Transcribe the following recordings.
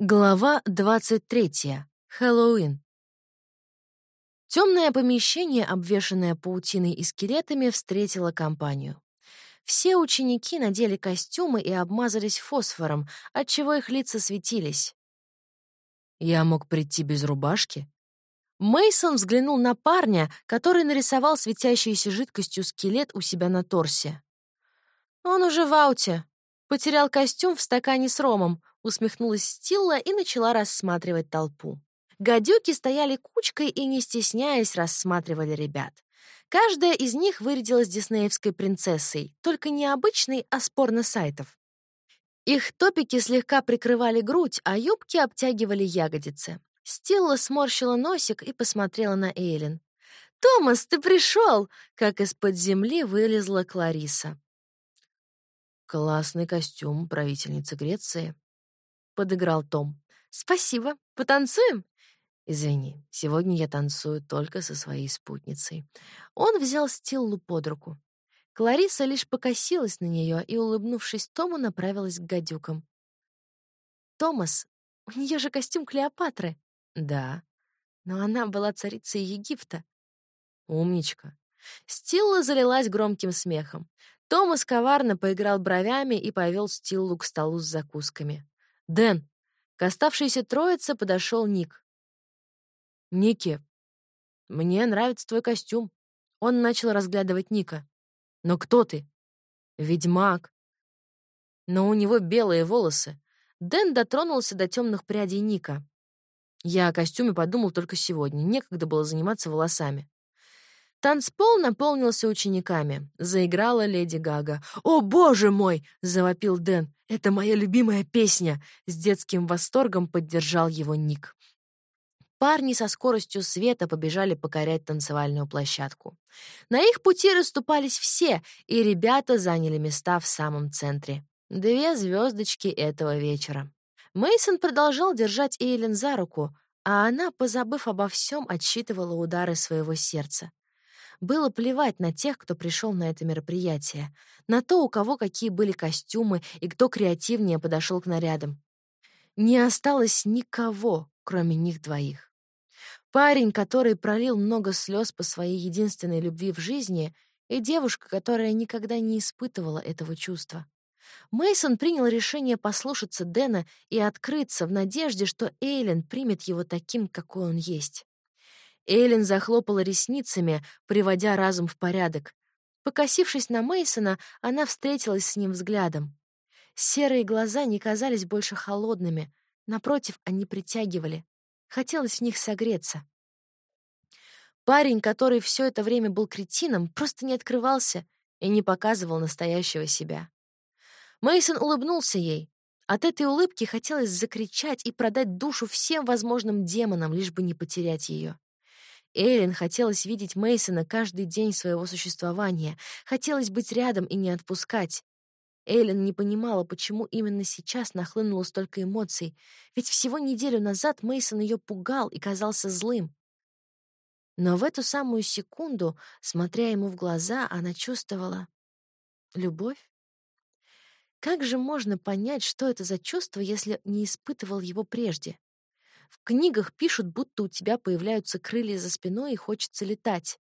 Глава 23. Хэллоуин. Темное помещение, обвешанное паутиной и скелетами, встретило компанию. Все ученики надели костюмы и обмазались фосфором, отчего их лица светились. «Я мог прийти без рубашки?» Мейсон взглянул на парня, который нарисовал светящейся жидкостью скелет у себя на торсе. «Он уже в ауте. Потерял костюм в стакане с ромом», усмехнулась Стилла и начала рассматривать толпу. Гадюки стояли кучкой и, не стесняясь, рассматривали ребят. Каждая из них вырядилась диснеевской принцессой, только не обычной, а с порно-сайтов. Их топики слегка прикрывали грудь, а юбки обтягивали ягодицы. Стилла сморщила носик и посмотрела на Эйлин. «Томас, ты пришел!» — как из-под земли вылезла Клариса. «Классный костюм правительницы Греции», подыграл Том. «Спасибо. Потанцуем?» «Извини, сегодня я танцую только со своей спутницей». Он взял Стиллу под руку. Клариса лишь покосилась на нее и, улыбнувшись Тому, направилась к гадюкам. «Томас, у нее же костюм Клеопатры». «Да». Но она была царицей Египта. «Умничка». Стилла залилась громким смехом. Томас коварно поиграл бровями и повел Стиллу к столу с закусками. «Дэн!» К оставшейся троице подошел Ник. «Ники, мне нравится твой костюм». Он начал разглядывать Ника. «Но кто ты?» «Ведьмак». «Но у него белые волосы». Дэн дотронулся до темных прядей Ника. Я о костюме подумал только сегодня. Некогда было заниматься волосами. Танцпол наполнился учениками. Заиграла леди Гага. «О, боже мой!» — завопил Дэн. «Это моя любимая песня!» С детским восторгом поддержал его Ник. Парни со скоростью света побежали покорять танцевальную площадку. На их пути расступались все, и ребята заняли места в самом центре. Две звездочки этого вечера. Мейсон продолжал держать Эйлин за руку, а она, позабыв обо всем, отсчитывала удары своего сердца. Было плевать на тех, кто пришел на это мероприятие, на то, у кого какие были костюмы и кто креативнее подошел к нарядам. Не осталось никого, кроме них двоих. Парень, который пролил много слез по своей единственной любви в жизни, и девушка, которая никогда не испытывала этого чувства. Мейсон принял решение послушаться Дэна и открыться в надежде, что Эйлен примет его таким, какой он есть. Эйлин захлопала ресницами, приводя разум в порядок. Покосившись на Мейсона, она встретилась с ним взглядом. Серые глаза не казались больше холодными, напротив, они притягивали. Хотелось в них согреться. Парень, который все это время был кретином, просто не открывался и не показывал настоящего себя. Мейсон улыбнулся ей. От этой улыбки хотелось закричать и продать душу всем возможным демонам, лишь бы не потерять ее. Эйлин хотелось видеть Мейсона каждый день своего существования, хотелось быть рядом и не отпускать. Эйлин не понимала, почему именно сейчас нахлынуло столько эмоций, ведь всего неделю назад Мейсон ее пугал и казался злым. Но в эту самую секунду, смотря ему в глаза, она чувствовала любовь. Как же можно понять, что это за чувство, если не испытывал его прежде? В книгах пишут, будто у тебя появляются крылья за спиной и хочется летать.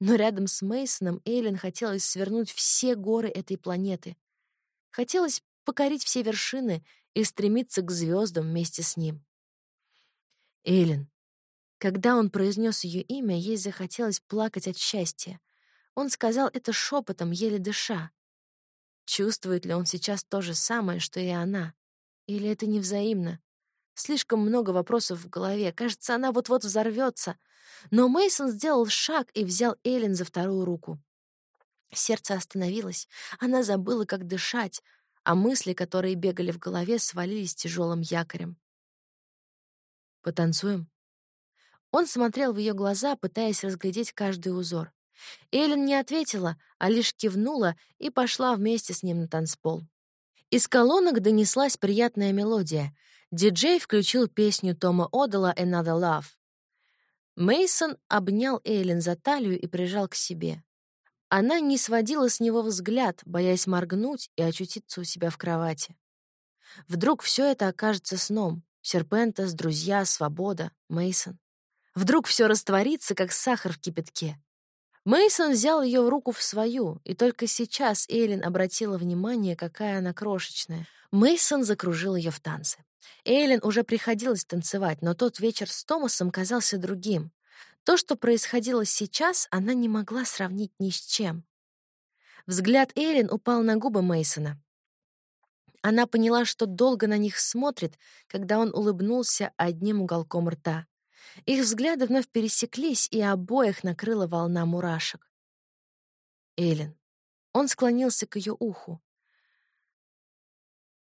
Но рядом с Мейсоном Эйлин хотелось свернуть все горы этой планеты. Хотелось покорить все вершины и стремиться к звездам вместе с ним. Эйлин. Когда он произнес ее имя, ей захотелось плакать от счастья. Он сказал это шепотом, еле дыша. Чувствует ли он сейчас то же самое, что и она? Или это невзаимно? Слишком много вопросов в голове. Кажется, она вот-вот взорвется. Но Мейсон сделал шаг и взял Эллен за вторую руку. Сердце остановилось. Она забыла, как дышать, а мысли, которые бегали в голове, свалились тяжелым якорем. «Потанцуем?» Он смотрел в ее глаза, пытаясь разглядеть каждый узор. Эллен не ответила, а лишь кивнула и пошла вместе с ним на танцпол. Из колонок донеслась приятная мелодия — диджей включил песню Тома Одала «Another Love». Мейсон обнял Эйлин за талию и прижал к себе. Она не сводила с него взгляд, боясь моргнуть и очутиться у себя в кровати. Вдруг все это окажется сном, Серпентес, друзья, свобода, Мейсон. Вдруг все растворится, как сахар в кипятке. Мейсон взял ее в руку в свою, и только сейчас Эйлин обратила внимание, какая она крошечная. Мейсон закружил ее в танце. Эйлин уже приходилось танцевать, но тот вечер с Томасом казался другим. То, что происходило сейчас, она не могла сравнить ни с чем. Взгляд Эйлин упал на губы Мейсона. Она поняла, что долго на них смотрит, когда он улыбнулся одним уголком рта. Их взгляды вновь пересеклись, и обоих накрыла волна мурашек. Эйлин. Он склонился к ее уху.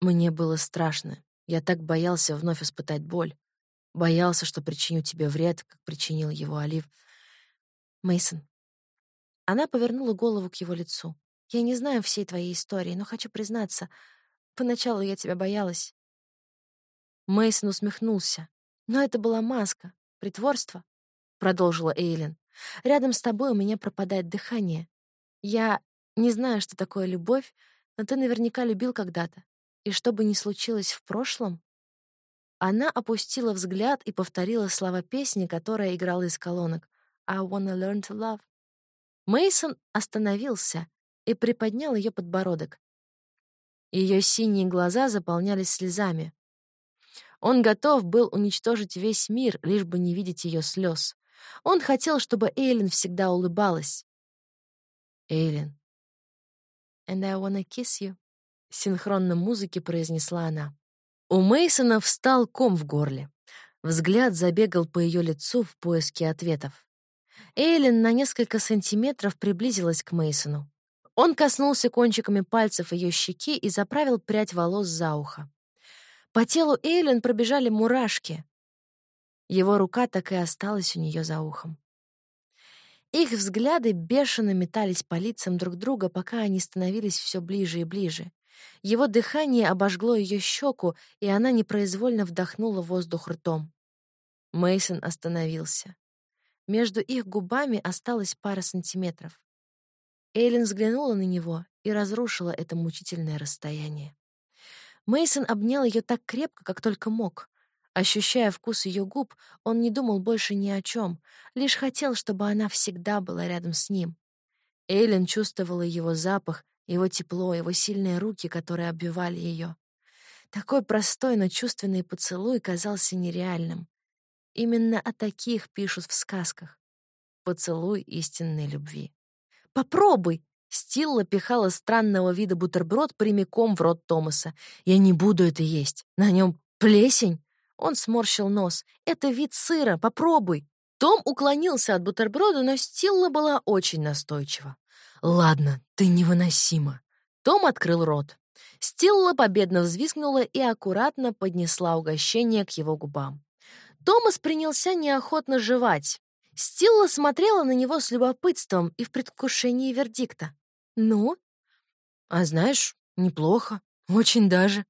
Мне было страшно. Я так боялся вновь испытать боль. Боялся, что причиню тебе вред, как причинил его Олив. Мейсон. Она повернула голову к его лицу. Я не знаю всей твоей истории, но хочу признаться, поначалу я тебя боялась. Мейсон усмехнулся. Но это была маска, притворство, продолжила Эйлин. Рядом с тобой у меня пропадает дыхание. Я не знаю, что такое любовь, но ты наверняка любил когда-то. И что бы ни случилось в прошлом, она опустила взгляд и повторила слова песни, которая играла из колонок. I wanna learn to love. Мейсон остановился и приподнял ее подбородок. Ее синие глаза заполнялись слезами. Он готов был уничтожить весь мир, лишь бы не видеть ее слез. Он хотел, чтобы Эйлин всегда улыбалась. Эйлин. «And I wanna kiss you», — синхронно музыке произнесла она. У Мейсона встал ком в горле. Взгляд забегал по ее лицу в поиске ответов. Эйлин на несколько сантиметров приблизилась к Мейсону. Он коснулся кончиками пальцев ее щеки и заправил прядь волос за ухо. По телу Эйлин пробежали мурашки. Его рука так и осталась у нее за ухом. Их взгляды бешено метались по лицам друг друга, пока они становились все ближе и ближе. Его дыхание обожгло ее щеку, и она непроизвольно вдохнула воздух ртом. Мейсон остановился. Между их губами осталась пара сантиметров. Эйлин взглянула на него и разрушила это мучительное расстояние. Мейсон обнял ее так крепко, как только мог. Ощущая вкус ее губ, он не думал больше ни о чем, лишь хотел, чтобы она всегда была рядом с ним. Эйлин чувствовала его запах, его тепло, его сильные руки, которые обвивали ее. Такой простой, но чувственный поцелуй казался нереальным. Именно о таких пишут в сказках. Поцелуй истинной любви. «Попробуй!» Стилла пихала странного вида бутерброд прямиком в рот Томаса. «Я не буду это есть. На нем плесень!» Он сморщил нос. «Это вид сыра. Попробуй!» Том уклонился от бутерброда, но Стилла была очень настойчива. «Ладно, ты невыносима». Том открыл рот. Стилла победно взвизгнула и аккуратно поднесла угощение к его губам. Томас принялся неохотно жевать. Стилла смотрела на него с любопытством и в предвкушении вердикта. «Ну?» «А знаешь, неплохо. Очень даже».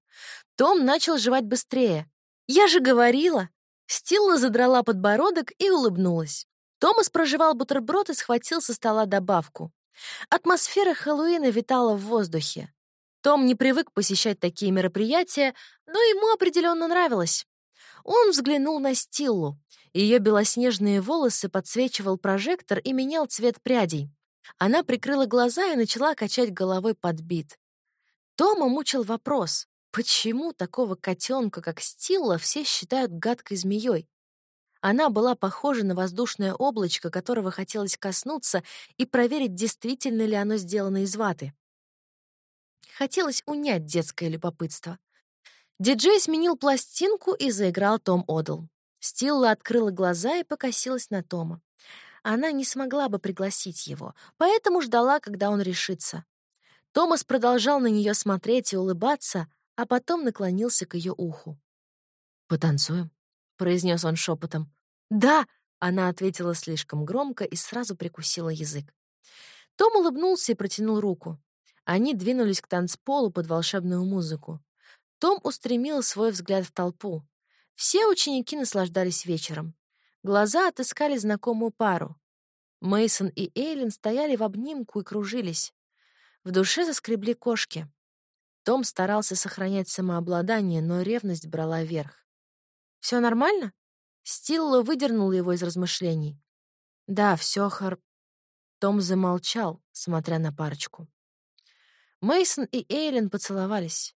Том начал жевать быстрее. «Я же говорила!» Стилла задрала подбородок и улыбнулась. Томас прожевал бутерброд и схватил со стола добавку. Атмосфера Хэллоуина витала в воздухе. Том не привык посещать такие мероприятия, но ему определенно нравилось. Он взглянул на Стиллу. Ее белоснежные волосы подсвечивал прожектор и менял цвет прядей. Она прикрыла глаза и начала качать головой под бит. Тома мучил вопрос, почему такого котенка, как Стилла, все считают гадкой змеей? Она была похожа на воздушное облачко, которого хотелось коснуться и проверить, действительно ли оно сделано из ваты. Хотелось унять детское любопытство. Диджей сменил пластинку и заиграл Том Одл. Стилла открыла глаза и покосилась на Тома. Она не смогла бы пригласить его, поэтому ждала, когда он решится. Томас продолжал на нее смотреть и улыбаться, а потом наклонился к ее уху. «Потанцуем?» — произнес он шепотом. «Да!» — она ответила слишком громко и сразу прикусила язык. Том улыбнулся и протянул руку. Они двинулись к танцполу под волшебную музыку. Том устремил свой взгляд в толпу. Все ученики наслаждались вечером. Глаза отыскали знакомую пару. Мейсон и Эйлин стояли в обнимку и кружились. В душе заскребли кошки. Том старался сохранять самообладание, но ревность брала верх. Все нормально?» Стилла выдернула его из размышлений. «Да, все хор...» Том замолчал, смотря на парочку. Мейсон и Эйлин поцеловались.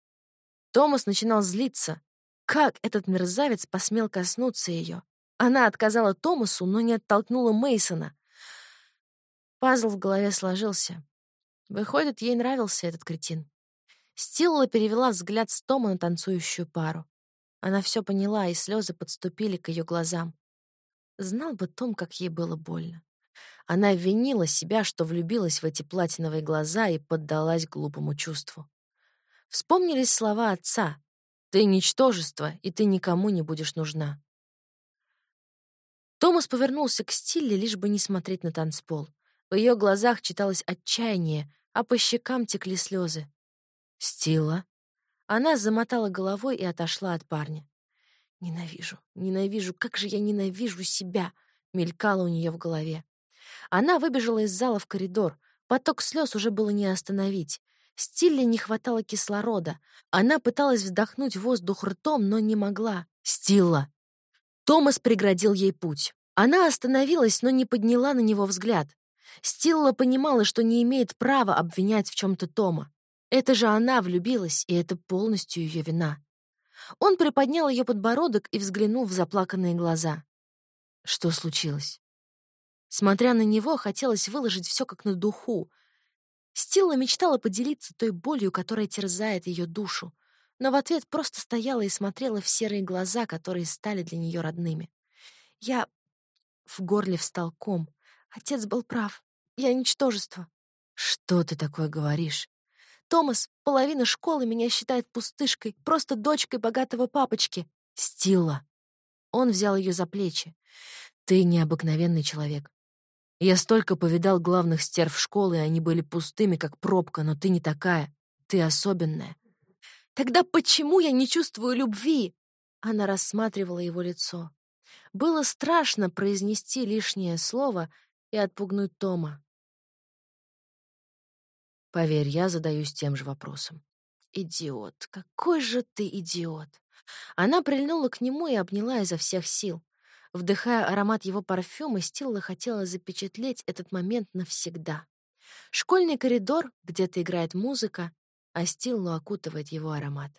Томас начинал злиться. Как этот мерзавец посмел коснуться ее? Она отказала Томасу, но не оттолкнула Мейсона. Пазл в голове сложился. Выходит, ей нравился этот кретин. Стилла перевела взгляд с Тома на танцующую пару. Она все поняла, и слезы подступили к ее глазам. Знал бы Том, как ей было больно. Она винила себя, что влюбилась в эти платиновые глаза и поддалась глупому чувству. Вспомнились слова отца. «Ты — ничтожество, и ты никому не будешь нужна». Томас повернулся к Стилле, лишь бы не смотреть на танцпол. В ее глазах читалось отчаяние, а по щекам текли слезы. «Стилла?» Она замотала головой и отошла от парня. «Ненавижу, ненавижу, как же я ненавижу себя!» мелькало у нее в голове. Она выбежала из зала в коридор. Поток слез уже было не остановить. Стилле не хватало кислорода. Она пыталась вздохнуть воздух ртом, но не могла. «Стилла!» Томас преградил ей путь. Она остановилась, но не подняла на него взгляд. Стилла понимала, что не имеет права обвинять в чем-то Тома. Это же она влюбилась, и это полностью ее вина. Он приподнял ее подбородок и взглянул в заплаканные глаза. Что случилось? Смотря на него, хотелось выложить все как на духу. Стилла мечтала поделиться той болью, которая терзает ее душу, но в ответ просто стояла и смотрела в серые глаза, которые стали для нее родными. Я... В горле встал ком. Отец был прав. Я ничтожество. Что ты такое говоришь? Томас, половина школы меня считает пустышкой, просто дочкой богатого папочки. Стилла. Он взял ее за плечи. Ты необыкновенный человек. Я столько повидал главных стерв школы, и они были пустыми, как пробка, но ты не такая. Ты особенная. Тогда почему я не чувствую любви? Она рассматривала его лицо. Было страшно произнести лишнее слово и отпугнуть Тома. Поверь, я задаюсь тем же вопросом. Идиот, какой же ты идиот. Она прильнула к нему и обняла изо всех сил. Вдыхая аромат его парфюма, Стилла хотела запечатлеть этот момент навсегда. Школьный коридор, где-то играет музыка, а Стиллу окутывает его аромат.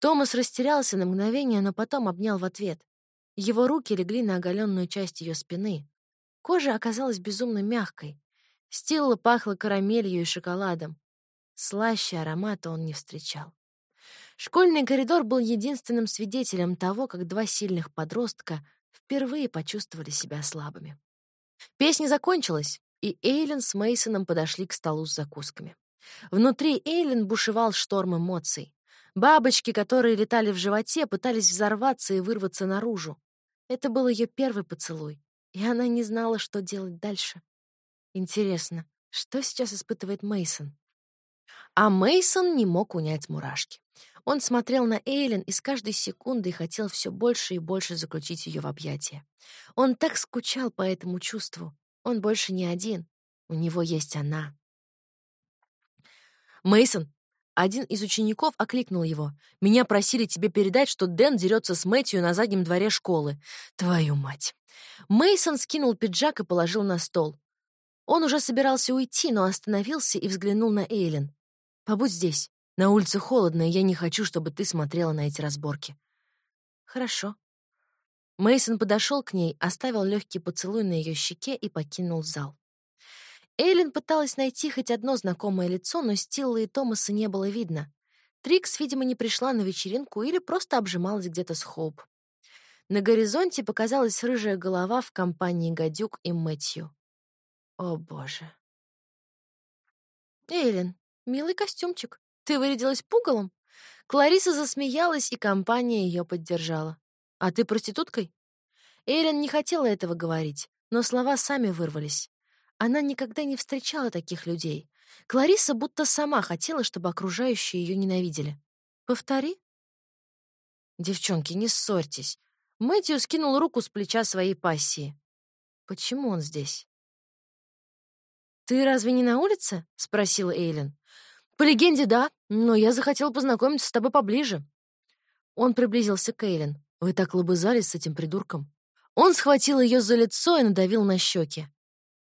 Томас растерялся на мгновение, но потом обнял в ответ. Его руки легли на оголенную часть ее спины. Кожа оказалась безумно мягкой. Стилла пахла карамелью и шоколадом. Слаще аромата он не встречал. Школьный коридор был единственным свидетелем того, как два сильных подростка впервые почувствовали себя слабыми. Песня закончилась, и Эйлин с Мейсоном подошли к столу с закусками. Внутри Эйлин бушевал шторм эмоций. Бабочки, которые летали в животе, пытались взорваться и вырваться наружу. Это был ее первый поцелуй, и она не знала, что делать дальше. Интересно, что сейчас испытывает Мейсон? А Мейсон не мог унять мурашки. Он смотрел на Эйлин и с каждой секундой хотел все больше и больше заключить ее в объятия. Он так скучал по этому чувству. Он больше не один. У него есть она. Мейсон, один из учеников окликнул его. «Меня просили тебе передать, что Дэн дерется с Мэтью на заднем дворе школы. Твою мать!» Мейсон скинул пиджак и положил на стол. Он уже собирался уйти, но остановился и взглянул на Эйлин. «Побудь здесь. На улице холодно, и я не хочу, чтобы ты смотрела на эти разборки. Хорошо. Мейсон подошел к ней, оставил легкий поцелуй на ее щеке и покинул зал. Эйлин пыталась найти хоть одно знакомое лицо, но Стилла и Томаса не было видно. Трикс, видимо, не пришла на вечеринку или просто обжималась где-то с Хоуп. На горизонте показалась рыжая голова в компании Гадюк и Мэтью. О, боже. Эйлин, милый костюмчик. Ты вырядилась пугалом?» Клариса засмеялась, и компания ее поддержала. «А ты проституткой?» Эйлин не хотела этого говорить, но слова сами вырвались. Она никогда не встречала таких людей. Клариса будто сама хотела, чтобы окружающие ее ненавидели. «Повтори?» «Девчонки, не ссорьтесь». Мэтью скинул руку с плеча своей пассии. «Почему он здесь?» «Ты разве не на улице?» — спросила Эйлин. «По легенде, да, но я захотел познакомиться с тобой поближе». Он приблизился к Эйлин. Вы так лобызались с этим придурком. Он схватил ее за лицо и надавил на щеки.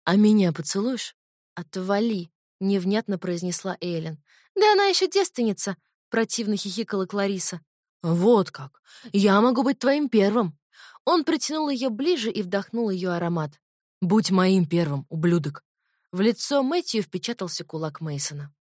«А меня поцелуешь?» «Отвали», — невнятно произнесла Эйлен. «Да она еще девственница», — противно хихикала Клариса. «Вот как! Я могу быть твоим первым!» Он притянул ее ближе и вдохнул ее аромат. «Будь моим первым, ублюдок!» В лицо Мэтью впечатался кулак Мейсона.